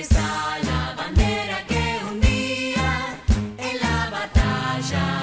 está la bandera que un día en la batalla.